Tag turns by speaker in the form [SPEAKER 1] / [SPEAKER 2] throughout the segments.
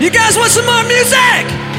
[SPEAKER 1] You guys want some more music?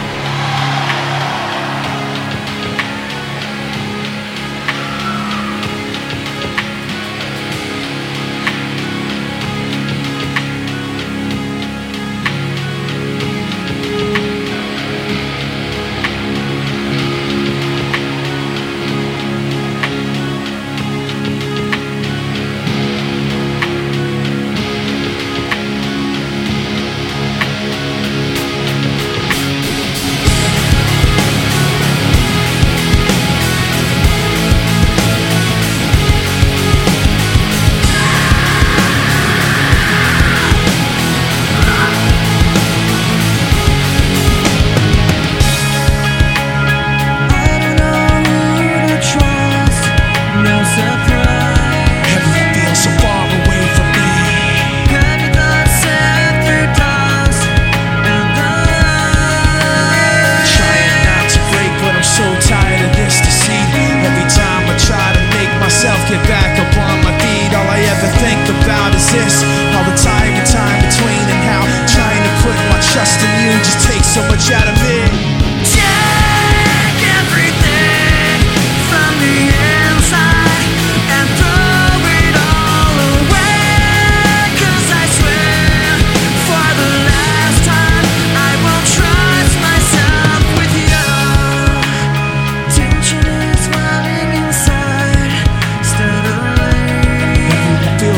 [SPEAKER 2] Everyone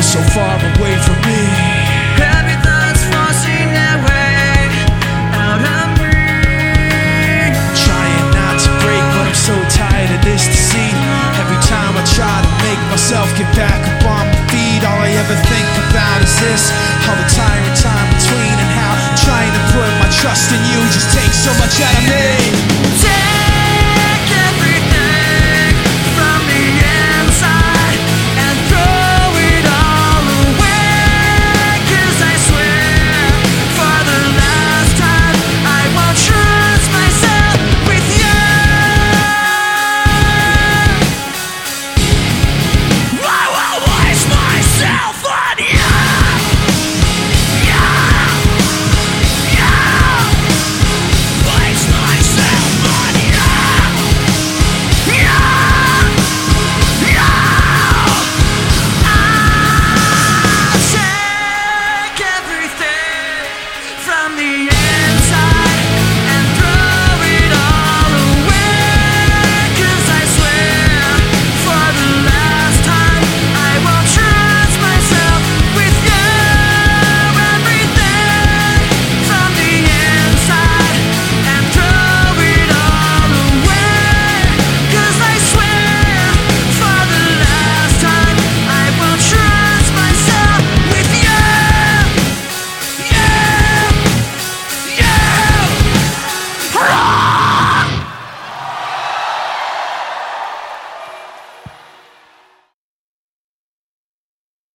[SPEAKER 2] so far away from me.
[SPEAKER 3] Heavy thoughts forcing their way out of me.
[SPEAKER 2] Trying not to break, but I'm so tired of this deceit. Every time I try to make myself get back up on my feet, all I ever think about is this. All the time and time between, and how trying to put my trust in you just takes so much out